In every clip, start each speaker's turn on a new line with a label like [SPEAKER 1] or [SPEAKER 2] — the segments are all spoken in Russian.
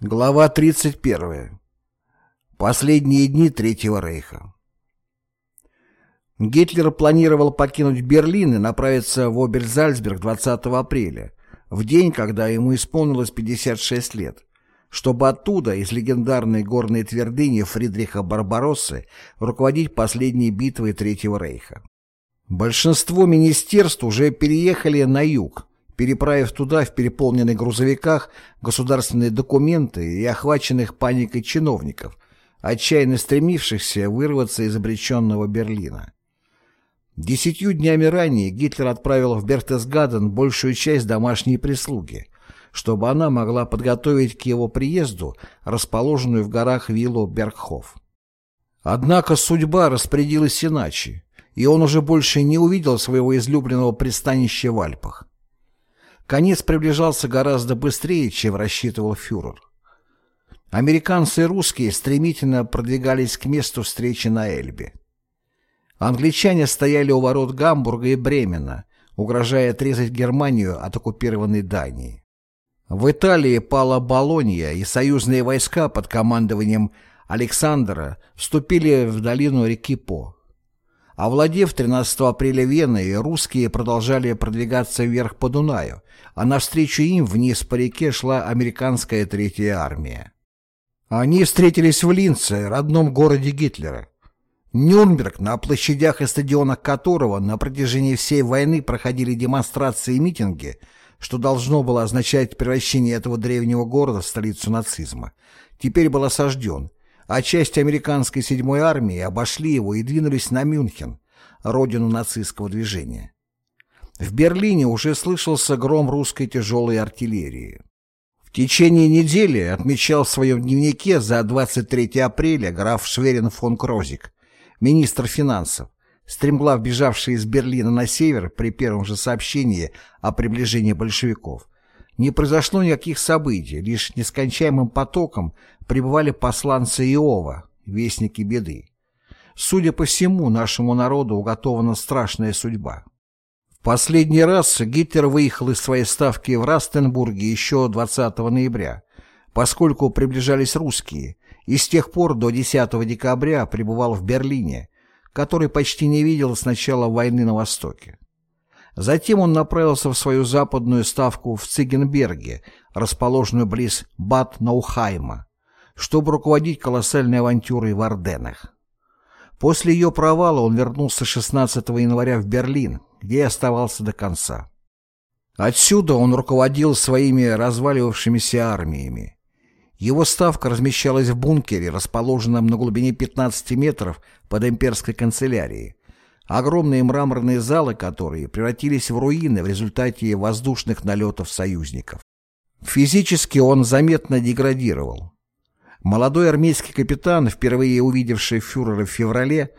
[SPEAKER 1] Глава 31. Последние дни Третьего Рейха. Гитлер планировал покинуть Берлин и направиться в Оберзальцберг 20 апреля, в день, когда ему исполнилось 56 лет, чтобы оттуда, из легендарной горной твердыни Фридриха Барбароссы, руководить последней битвой Третьего Рейха. Большинство министерств уже переехали на юг, переправив туда в переполненных грузовиках государственные документы и охваченных паникой чиновников, отчаянно стремившихся вырваться из обреченного Берлина. Десятью днями ранее Гитлер отправил в Бертесгаден большую часть домашней прислуги, чтобы она могла подготовить к его приезду расположенную в горах виллу Бергхоф. Однако судьба распорядилась иначе, и он уже больше не увидел своего излюбленного пристанища в Альпах. Конец приближался гораздо быстрее, чем рассчитывал фюрер. Американцы и русские стремительно продвигались к месту встречи на Эльбе. Англичане стояли у ворот Гамбурга и Бремена, угрожая отрезать Германию от оккупированной Дании. В Италии пала Болонья, и союзные войска под командованием Александра вступили в долину реки По. Овладев 13 апреля Веной, русские продолжали продвигаться вверх по Дунаю, а навстречу им вниз по реке шла американская Третья армия. Они встретились в Линце, родном городе Гитлера. Нюрнберг, на площадях и стадионах которого на протяжении всей войны проходили демонстрации и митинги, что должно было означать превращение этого древнего города в столицу нацизма, теперь был осажден, а части американской 7-й армии обошли его и двинулись на Мюнхен, родину нацистского движения. В Берлине уже слышался гром русской тяжелой артиллерии. В течение недели отмечал в своем дневнике за 23 апреля граф Шверин фон Крозик, министр финансов, стремглав бежавший из Берлина на север при первом же сообщении о приближении большевиков, не произошло никаких событий, лишь нескончаемым потоком прибывали посланцы Иова, вестники беды. Судя по всему, нашему народу уготована страшная судьба. В последний раз Гитлер выехал из своей ставки в Растенбурге еще 20 ноября, поскольку приближались русские, и с тех пор до 10 декабря пребывал в Берлине, который почти не видел с начала войны на Востоке. Затем он направился в свою западную ставку в Цигенберге, расположенную близ Бад-Наухайма, чтобы руководить колоссальной авантюрой в Орденах. После ее провала он вернулся 16 января в Берлин, где и оставался до конца. Отсюда он руководил своими разваливавшимися армиями. Его ставка размещалась в бункере, расположенном на глубине 15 метров под имперской канцелярией, огромные мраморные залы которые превратились в руины в результате воздушных налетов союзников. Физически он заметно деградировал. Молодой армейский капитан, впервые увидевший фюрера в феврале,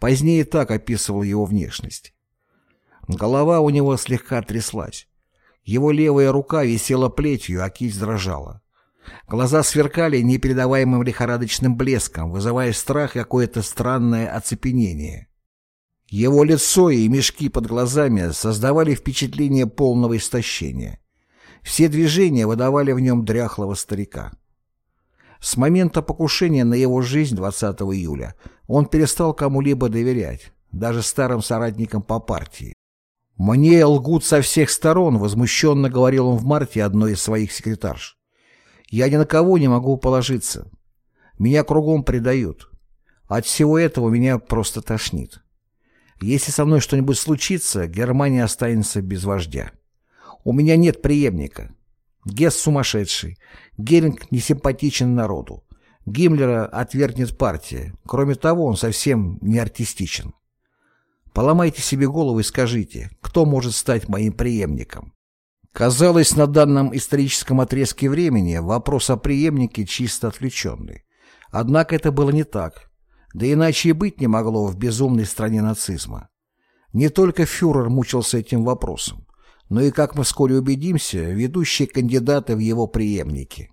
[SPEAKER 1] позднее так описывал его внешность. Голова у него слегка тряслась. Его левая рука висела плетью, а кисть дрожала. Глаза сверкали непередаваемым лихорадочным блеском, вызывая страх и какое-то странное оцепенение. Его лицо и мешки под глазами создавали впечатление полного истощения. Все движения выдавали в нем дряхлого старика. С момента покушения на его жизнь 20 июля он перестал кому-либо доверять, даже старым соратникам по партии. «Мне лгут со всех сторон», — возмущенно говорил он в марте одной из своих секретарш. «Я ни на кого не могу положиться. Меня кругом предают. От всего этого меня просто тошнит». Если со мной что-нибудь случится, Германия останется без вождя. У меня нет преемника. Гесс сумасшедший. Геринг несимпатичен народу. Гиммлера отвергнет партия. Кроме того, он совсем не артистичен. Поломайте себе голову и скажите, кто может стать моим преемником. Казалось, на данном историческом отрезке времени вопрос о преемнике чисто отвлеченный. Однако это было не так. Да иначе и быть не могло в безумной стране нацизма. Не только фюрер мучился этим вопросом, но и, как мы вскоре убедимся, ведущие кандидаты в его преемники.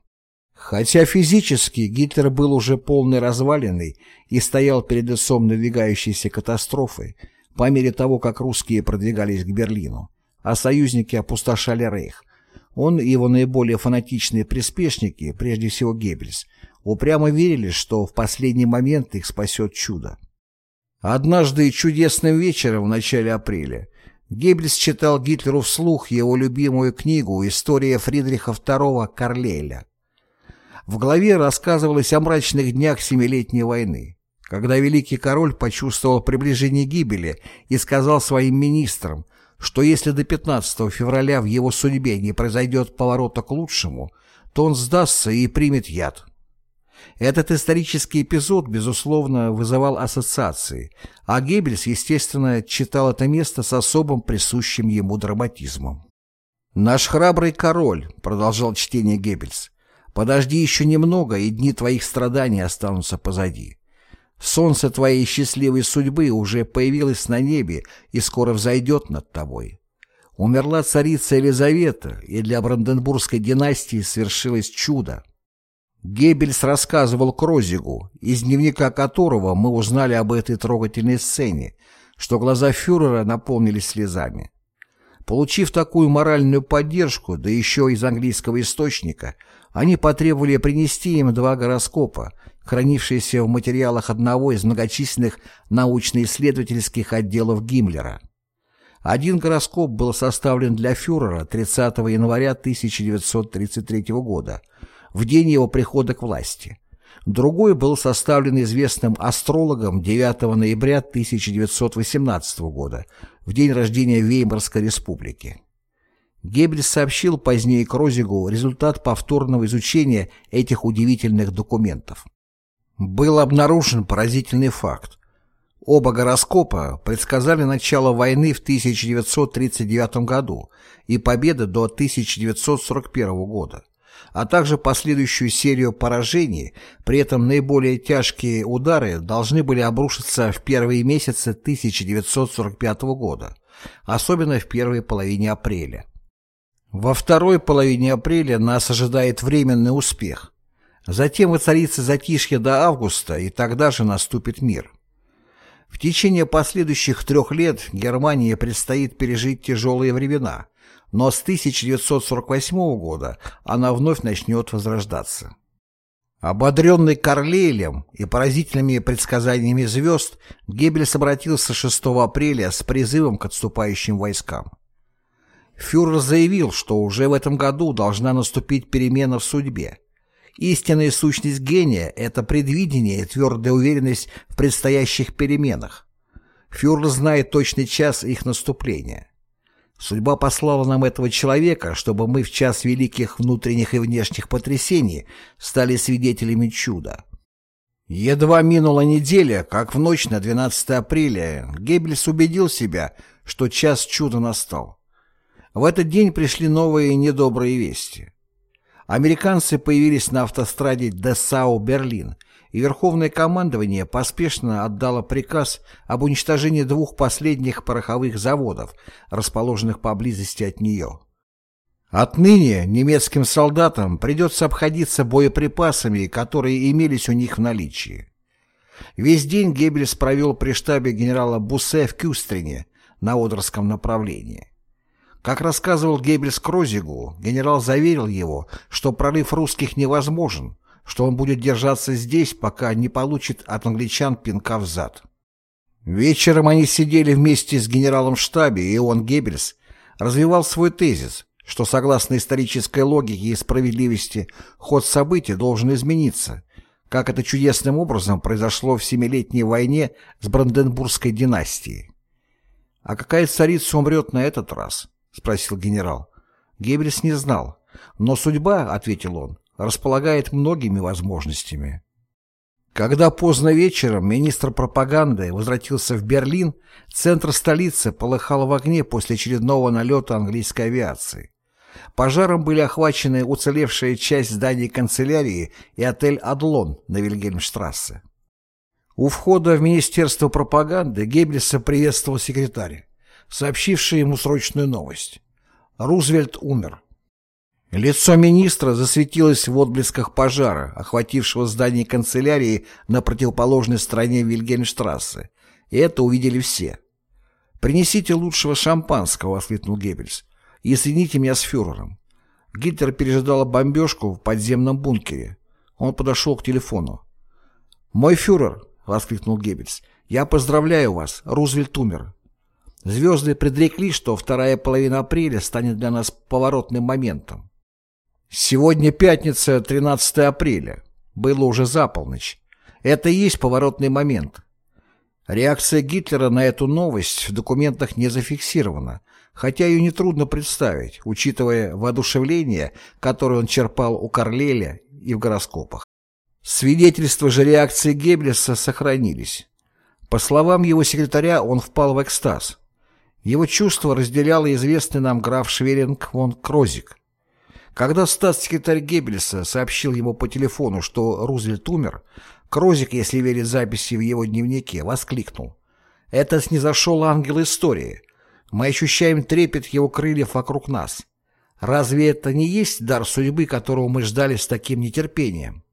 [SPEAKER 1] Хотя физически Гитлер был уже полной развалиной и стоял перед лицом надвигающейся катастрофы, по мере того, как русские продвигались к Берлину, а союзники опустошали Рейх, Он и его наиболее фанатичные приспешники, прежде всего Геббельс, упрямо верили, что в последний момент их спасет чудо. Однажды чудесным вечером в начале апреля Геббельс читал Гитлеру вслух его любимую книгу «История Фридриха II Карлейля». В главе рассказывалось о мрачных днях Семилетней войны, когда великий король почувствовал приближение гибели и сказал своим министрам, что если до 15 февраля в его судьбе не произойдет поворота к лучшему, то он сдастся и примет яд. Этот исторический эпизод, безусловно, вызывал ассоциации, а Геббельс, естественно, читал это место с особым присущим ему драматизмом. «Наш храбрый король», — продолжал чтение Геббельс, — «подожди еще немного, и дни твоих страданий останутся позади. Солнце твоей счастливой судьбы уже появилось на небе и скоро взойдет над тобой. Умерла царица Елизавета, и для Бранденбургской династии свершилось чудо. Геббельс рассказывал Крозигу, из дневника которого мы узнали об этой трогательной сцене, что глаза фюрера наполнились слезами. Получив такую моральную поддержку, да еще из английского источника, они потребовали принести им два гороскопа, хранившиеся в материалах одного из многочисленных научно-исследовательских отделов Гиммлера. Один гороскоп был составлен для фюрера 30 января 1933 года, в день его прихода к власти. Другой был составлен известным астрологом 9 ноября 1918 года, в день рождения Веймарской республики. Геббельс сообщил позднее Крозигу результат повторного изучения этих удивительных документов. Был обнаружен поразительный факт. Оба гороскопа предсказали начало войны в 1939 году и победы до 1941 года а также последующую серию поражений, при этом наиболее тяжкие удары должны были обрушиться в первые месяцы 1945 года, особенно в первой половине апреля. Во второй половине апреля нас ожидает временный успех. Затем воцарится затишье до августа, и тогда же наступит мир. В течение последующих трех лет Германии предстоит пережить тяжелые времена, но с 1948 года она вновь начнет возрождаться. Ободренный Карлейлем и поразительными предсказаниями звезд, Геббельс обратился 6 апреля с призывом к отступающим войскам. Фюрер заявил, что уже в этом году должна наступить перемена в судьбе. Истинная сущность гения – это предвидение и твердая уверенность в предстоящих переменах. Фюрер знает точный час их наступления. Судьба послала нам этого человека, чтобы мы в час великих внутренних и внешних потрясений стали свидетелями чуда. Едва минула неделя, как в ночь на 12 апреля Геббельс убедил себя, что час чуда настал. В этот день пришли новые недобрые вести. Американцы появились на автостраде Дessau-Берлин – и Верховное командование поспешно отдало приказ об уничтожении двух последних пороховых заводов, расположенных поблизости от нее. Отныне немецким солдатам придется обходиться боеприпасами, которые имелись у них в наличии. Весь день Геббельс провел при штабе генерала Буссе в Кюстрине на Одерском направлении. Как рассказывал Геббельс Крозигу, генерал заверил его, что прорыв русских невозможен, что он будет держаться здесь, пока не получит от англичан пинка в зад. Вечером они сидели вместе с генералом штабе, и он, Геббельс, развивал свой тезис, что согласно исторической логике и справедливости ход событий должен измениться, как это чудесным образом произошло в Семилетней войне с Бранденбургской династией. «А какая царица умрет на этот раз?» — спросил генерал. Геббельс не знал. «Но судьба», — ответил он, располагает многими возможностями. Когда поздно вечером министр пропаганды возвратился в Берлин, центр столицы полыхал в огне после очередного налета английской авиации. Пожаром были охвачены уцелевшая часть зданий канцелярии и отель «Адлон» на Вильгельмштрассе. У входа в Министерство пропаганды Геббельса приветствовал секретарь, сообщивший ему срочную новость. Рузвельт умер. Лицо министра засветилось в отблесках пожара, охватившего здание канцелярии на противоположной стороне Вильгельмштрассе, и это увидели все. «Принесите лучшего шампанского», — воскликнул Геббельс, — «и соедините меня с фюрером». Гитлер пережидал бомбежку в подземном бункере. Он подошел к телефону. «Мой фюрер!» — воскликнул Геббельс. «Я поздравляю вас, Рузвельт умер. Звезды предрекли, что вторая половина апреля станет для нас поворотным моментом. Сегодня пятница, 13 апреля. Было уже за полночь. Это и есть поворотный момент. Реакция Гитлера на эту новость в документах не зафиксирована, хотя ее нетрудно представить, учитывая воодушевление, которое он черпал у Карлеля и в гороскопах. Свидетельства же реакции Геббельса сохранились. По словам его секретаря, он впал в экстаз. Его чувство разделял известный нам граф Шверинг фон Крозик. Когда статс-секретарь Геббельса сообщил ему по телефону, что Рузвельт умер, Крозик, если верить записи в его дневнике, воскликнул. «Это снизошел ангел истории. Мы ощущаем трепет его крыльев вокруг нас. Разве это не есть дар судьбы, которого мы ждали с таким нетерпением?»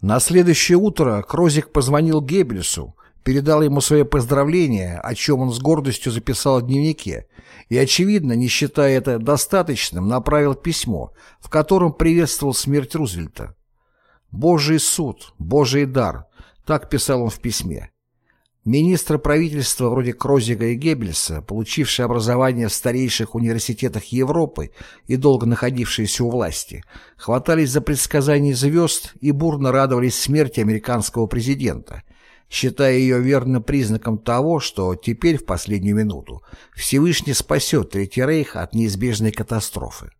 [SPEAKER 1] На следующее утро Крозик позвонил Геббельсу, передал ему свои поздравления, о чем он с гордостью записал в дневнике, и, очевидно, не считая это достаточным, направил письмо, в котором приветствовал смерть Рузвельта. «Божий суд, Божий дар», так писал он в письме. Министры правительства вроде Крозига и Геббельса, получившие образование в старейших университетах Европы и долго находившиеся у власти, хватались за предсказания звезд и бурно радовались смерти американского президента – считая ее верным признаком того, что теперь, в последнюю минуту, Всевышний спасет Третий Рейх от неизбежной катастрофы.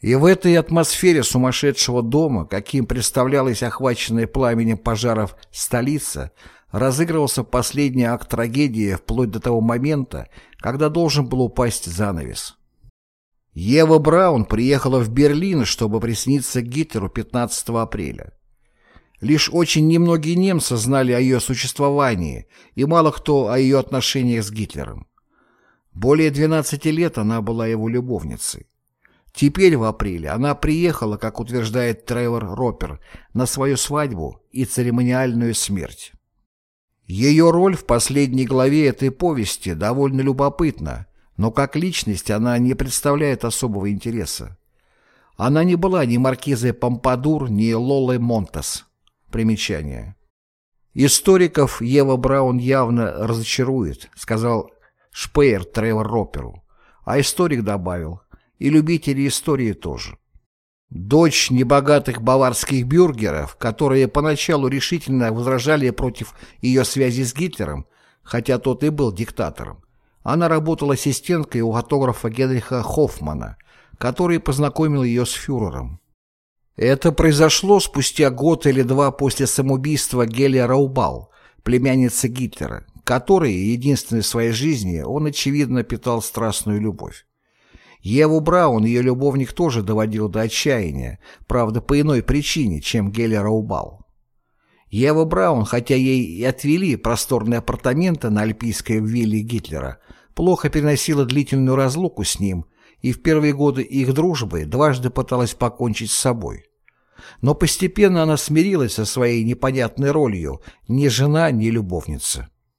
[SPEAKER 1] И в этой атмосфере сумасшедшего дома, каким представлялась охваченная пламенем пожаров столица, разыгрывался последний акт трагедии вплоть до того момента, когда должен был упасть занавес. Ева Браун приехала в Берлин, чтобы присниться Гитлеру 15 апреля. Лишь очень немногие немцы знали о ее существовании, и мало кто о ее отношениях с Гитлером. Более 12 лет она была его любовницей. Теперь в апреле она приехала, как утверждает Тревор Ропер, на свою свадьбу и церемониальную смерть. Ее роль в последней главе этой повести довольно любопытна, но как личность она не представляет особого интереса. Она не была ни маркизой Помпадур, ни Лолой Монтес. Примечание. Историков Ева Браун явно разочарует, сказал Шпеер Тревор Ропперу. А историк добавил, и любители истории тоже. Дочь небогатых баварских бюргеров, которые поначалу решительно возражали против ее связи с Гитлером, хотя тот и был диктатором, она работала ассистенткой у фотографа Генриха Хоффмана, который познакомил ее с фюрером. Это произошло спустя год или два после самоубийства Гелия Раубал, племянницы Гитлера, которой, единственной в своей жизни, он, очевидно, питал страстную любовь. Еву Браун ее любовник тоже доводил до отчаяния, правда, по иной причине, чем Гелия Раубал. Ева Браун, хотя ей и отвели просторные апартаменты на альпийской вилле Гитлера, плохо переносила длительную разлуку с ним и в первые годы их дружбы дважды пыталась покончить с собой. Но постепенно она смирилась со своей непонятной ролью, ни жена, ни любовница.